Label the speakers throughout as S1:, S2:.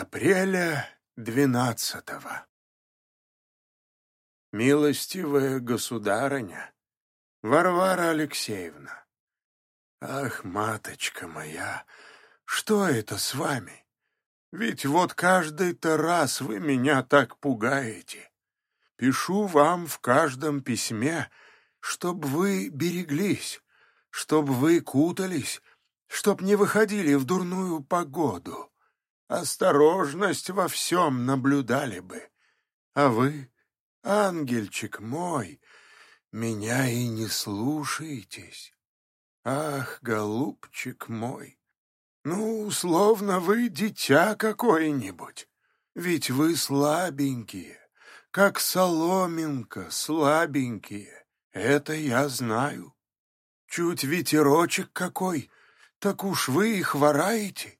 S1: Апреля двенадцатого. Милостивая государыня, Варвара Алексеевна, ах, маточка моя, что это с вами? Ведь вот каждый-то раз вы меня так пугаете. Пишу вам в каждом письме, чтоб вы береглись, чтоб вы кутались, чтоб не выходили в дурную погоду осторожность во всем наблюдали бы. А вы, ангельчик мой, меня и не слушаетесь. Ах, голубчик мой, ну, словно вы дитя какое-нибудь, ведь вы слабенькие, как соломинка, слабенькие, это я знаю. Чуть ветерочек какой, так уж вы и хвораете.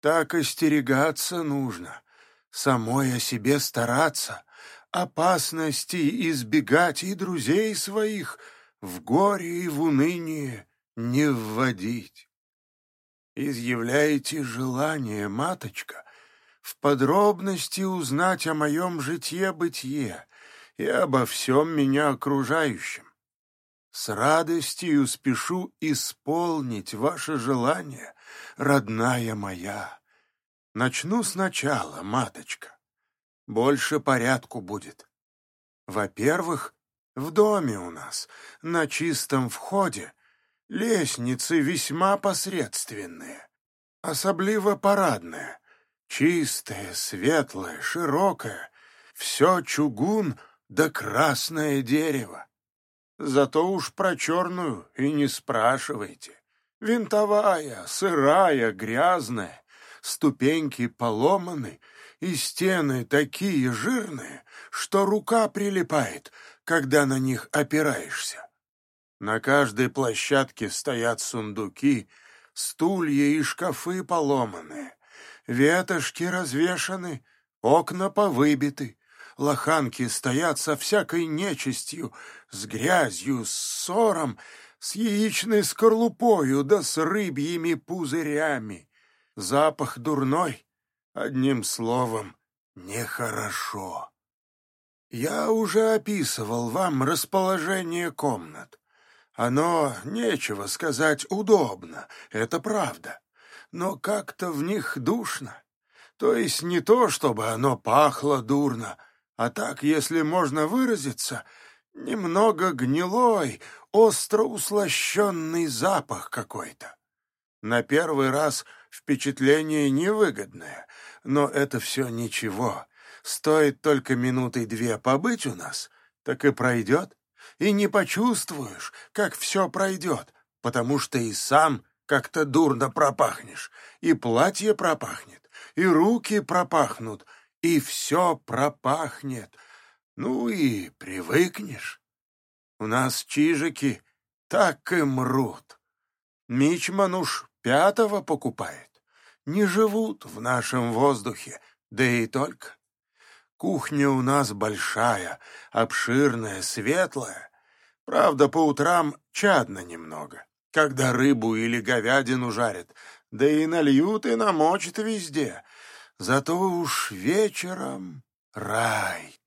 S1: Так остерегаться нужно, самой о себе стараться, опасностей избегать и друзей своих в горе и в уныние не вводить. Изъявляете желание, маточка, в подробности узнать о моем житье-бытие и обо всем меня окружающем. С радостью спешу исполнить ваше желание, родная моя. Начну сначала, маточка. Больше порядку будет. Во-первых, в доме у нас, на чистом входе, лестницы весьма посредственные, особливо парадная, чистая, светлая, широкая, все чугун да красное дерево. Зато уж про черную и не спрашивайте. Винтовая, сырая, грязная, ступеньки поломаны, и стены такие жирные, что рука прилипает, когда на них опираешься. На каждой площадке стоят сундуки, стулья и шкафы поломанные, ветошки развешаны, окна повыбиты, лоханки стоят со всякой нечистью, с грязью, с ссором, с яичной скорлупою да с рыбьими пузырями. Запах дурной, одним словом, нехорошо. Я уже описывал вам расположение комнат. Оно, нечего сказать, удобно, это правда, но как-то в них душно. То есть не то, чтобы оно пахло дурно, а так, если можно выразиться, немного гнилой, остро услощенный запах какой-то. На первый раз впечатление невыгодное, но это все ничего. Стоит только минуты две побыть у нас, так и пройдет. И не почувствуешь, как все пройдет, потому что и сам как-то дурно пропахнешь, и платье пропахнет, и руки пропахнут — и все пропахнет. Ну и привыкнешь. У нас чижики так и мрут. Мичман уж пятого покупает. Не живут в нашем воздухе, да и только. Кухня у нас большая, обширная, светлая. Правда, по утрам чадно немного, когда рыбу или говядину жарят, да и нальют и намочат везде, Зато уж вечером рай.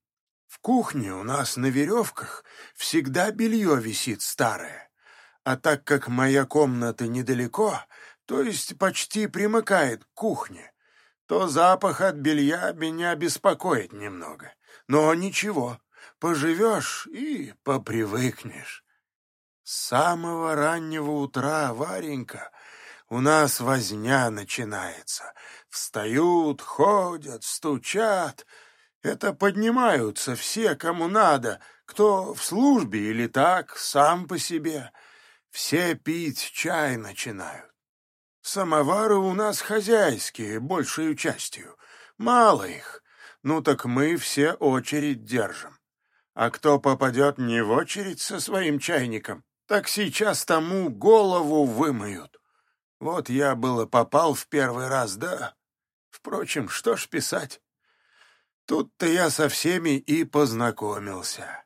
S1: В кухне у нас на веревках всегда белье висит старое. А так как моя комната недалеко, то есть почти примыкает к кухне, то запах от белья меня беспокоит немного. Но ничего, поживешь и попривыкнешь. С самого раннего утра, Варенька, у нас возня начинается. Встают, ходят, стучат. Это поднимаются все, кому надо, кто в службе или так, сам по себе. Все пить чай начинают. Самовары у нас хозяйские, большей частью. Мало их. Ну так мы все очередь держим. А кто попадет не в очередь со своим чайником, так сейчас тому голову вымоют. Вот я было попал в первый раз, да. Впрочем, что ж писать. Тут-то я со всеми и познакомился.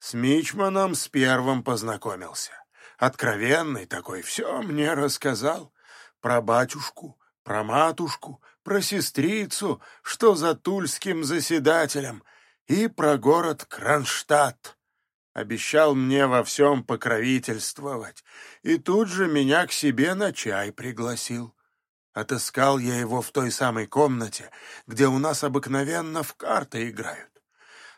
S1: С Мичманом с первым познакомился. Откровенный такой, все мне рассказал. Про батюшку, про матушку, про сестрицу, что за тульским заседателем, и про город Кронштадт. Обещал мне во всем покровительствовать, и тут же меня к себе на чай пригласил. Отыскал я его в той самой комнате, где у нас обыкновенно в карты играют.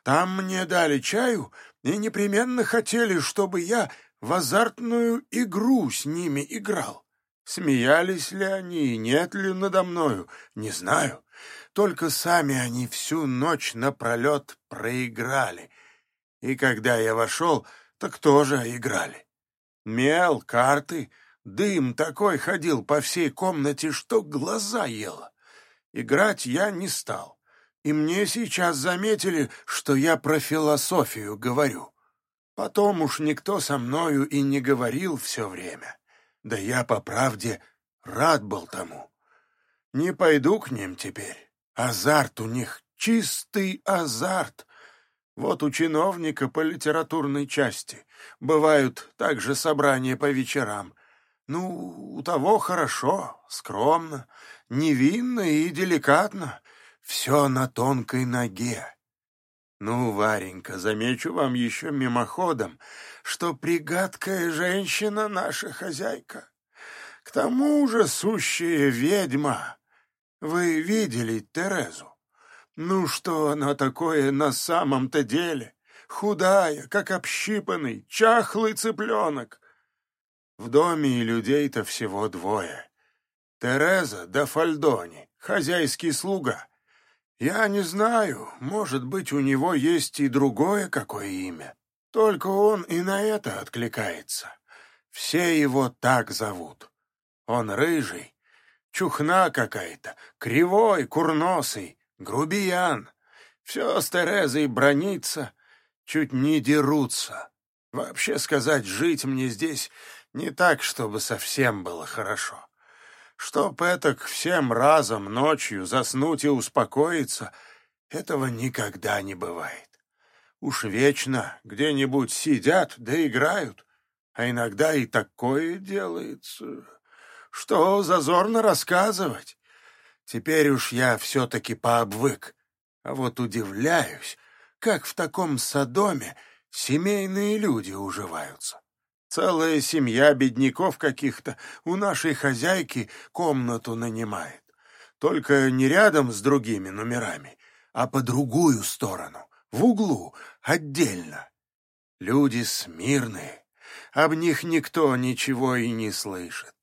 S1: Там мне дали чаю и непременно хотели, чтобы я в азартную игру с ними играл. Смеялись ли они, нет ли надо мною, не знаю. Только сами они всю ночь напролет проиграли. И когда я вошел, так тоже играли. Мел, карты, дым такой ходил по всей комнате, что глаза ело. Играть я не стал. И мне сейчас заметили, что я про философию говорю. Потом уж никто со мною и не говорил все время. Да я, по правде, рад был тому. Не пойду к ним теперь. Азарт у них, чистый азарт. Вот у чиновника по литературной части бывают также собрания по вечерам. Ну, у того хорошо, скромно, невинно и деликатно, все на тонкой ноге. Ну, Варенька, замечу вам еще мимоходом, что пригадкая женщина наша хозяйка. К тому же сущая ведьма. Вы видели Терезу? Ну, что она такое на самом-то деле? Худая, как общипанный, чахлый цыпленок. В доме и людей-то всего двое. Тереза да Фальдони, хозяйский слуга — я не знаю, может быть, у него есть и другое какое имя. Только он и на это откликается. Все его так зовут. Он рыжий, чухна какая-то, кривой, курносый, грубиян. Все с Терезой бронится, чуть не дерутся. Вообще сказать, жить мне здесь не так, чтобы совсем было хорошо. Чтоб этак всем разом ночью заснуть и успокоиться, этого никогда не бывает. Уж вечно где-нибудь сидят да играют, а иногда и такое делается. Что зазорно рассказывать? Теперь уж я все-таки пообвык, а вот удивляюсь, как в таком садоме семейные люди уживаются. Целая семья бедняков каких-то у нашей хозяйки комнату нанимает. Только не рядом с другими номерами, а по другую сторону, в углу, отдельно. Люди смирные, об них никто ничего и не слышит.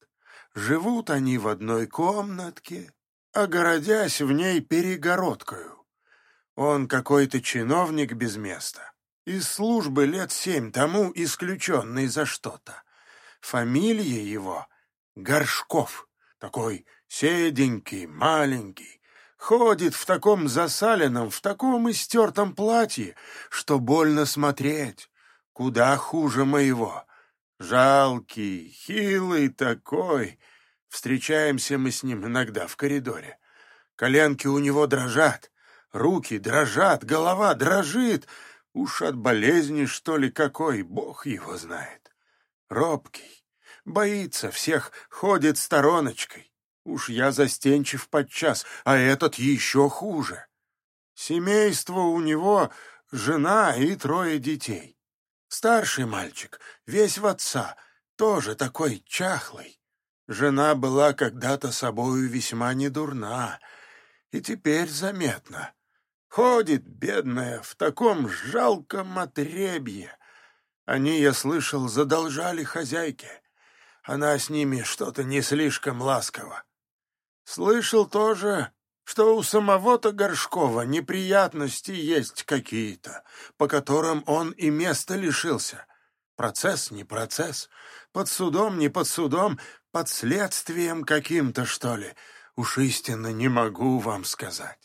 S1: Живут они в одной комнатке, огородясь в ней перегородкою. Он какой-то чиновник без места. Из службы лет семь тому исключенный за что-то. Фамилия его — Горшков, такой седенький, маленький, ходит в таком засаленном, в таком истертом платье, что больно смотреть, куда хуже моего. Жалкий, хилый такой. Встречаемся мы с ним иногда в коридоре. Коленки у него дрожат, руки дрожат, голова дрожит — Уж от болезни, что ли, какой, бог его знает. Робкий, боится всех, ходит стороночкой. Уж я застенчив подчас, а этот еще хуже. Семейство у него — жена и трое детей. Старший мальчик, весь в отца, тоже такой чахлый. Жена была когда-то собою весьма недурна, и теперь заметно. Ходит, бедная, в таком жалком отребье. Они, я слышал, задолжали хозяйке. Она с ними что-то не слишком ласково. Слышал тоже, что у самого-то Горшкова неприятности есть какие-то, по которым он и места лишился. Процесс не процесс, под судом не под судом, под следствием каким-то, что ли. Уж истинно не могу вам сказать.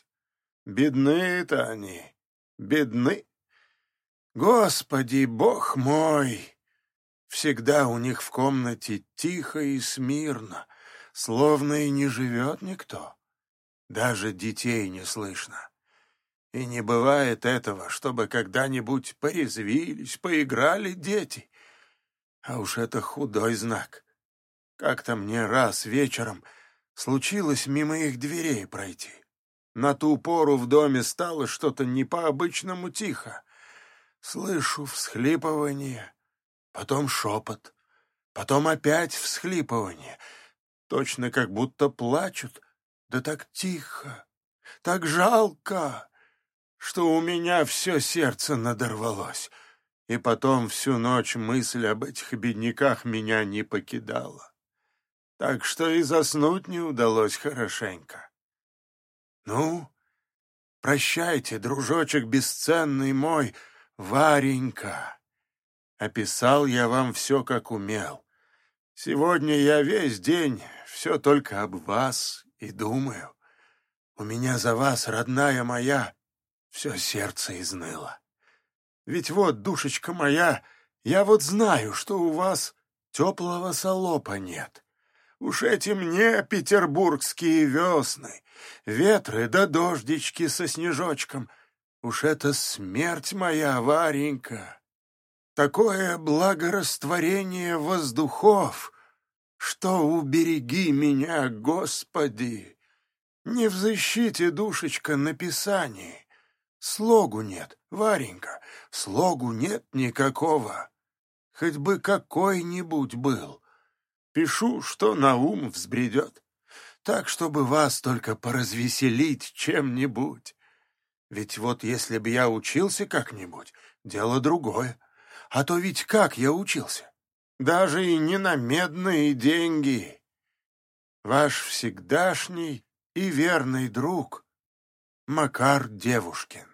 S1: Бедны-то они, бедны. Господи, Бог мой! Всегда у них в комнате тихо и смирно, словно и не живет никто. Даже детей не слышно. И не бывает этого, чтобы когда-нибудь порезвились, поиграли дети. А уж это худой знак. Как-то мне раз вечером случилось мимо их дверей пройти. На ту пору в доме стало что-то не по-обычному тихо. Слышу всхлипывание, потом шепот, потом опять всхлипывание. Точно как будто плачут, да так тихо, так жалко, что у меня все сердце надорвалось. И потом всю ночь мысль об этих бедняках меня не покидала. Так что и заснуть не удалось хорошенько. Ну, прощайте, дружочек бесценный мой, Варенька. Описал я вам все, как умел. Сегодня я весь день все только об вас и думаю. У меня за вас, родная моя, все сердце изныло. Ведь вот, душечка моя, я вот знаю, что у вас теплого солопа нет. Уж эти мне петербургские весны, ветры да дождички со снежочком. Уж это смерть моя, Варенька. Такое благорастворение воздухов, что убереги меня, Господи. Не в защите, душечка, написаний. Слогу нет, Варенька, слогу нет никакого. Хоть бы какой-нибудь был. Пишу, что на ум взбредет, так, чтобы вас только поразвеселить чем-нибудь. Ведь вот если бы я учился как-нибудь, дело другое. А то ведь как я учился? Даже и не на медные деньги. Ваш всегдашний и верный друг Макар Девушкин.